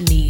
need.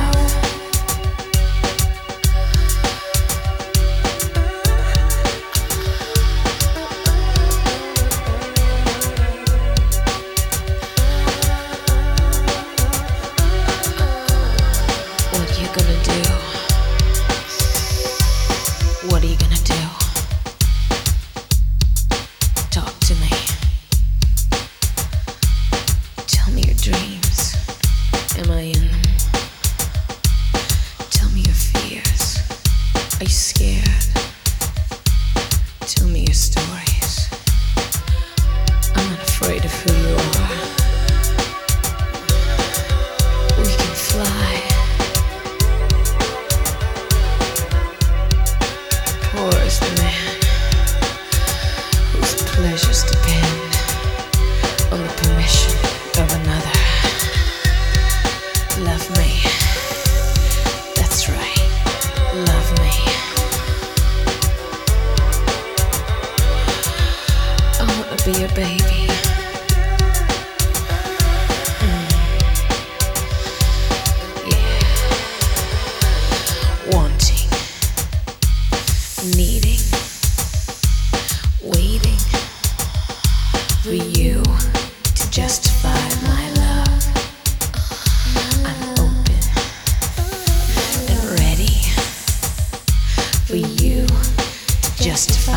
dreams am I in? Tell me your fears. Are you scared? Tell me your stories. I'm not afraid of who you are. your baby. Mm. Wanting, needing, waiting for you to justify my love. I'm open and ready for you justify.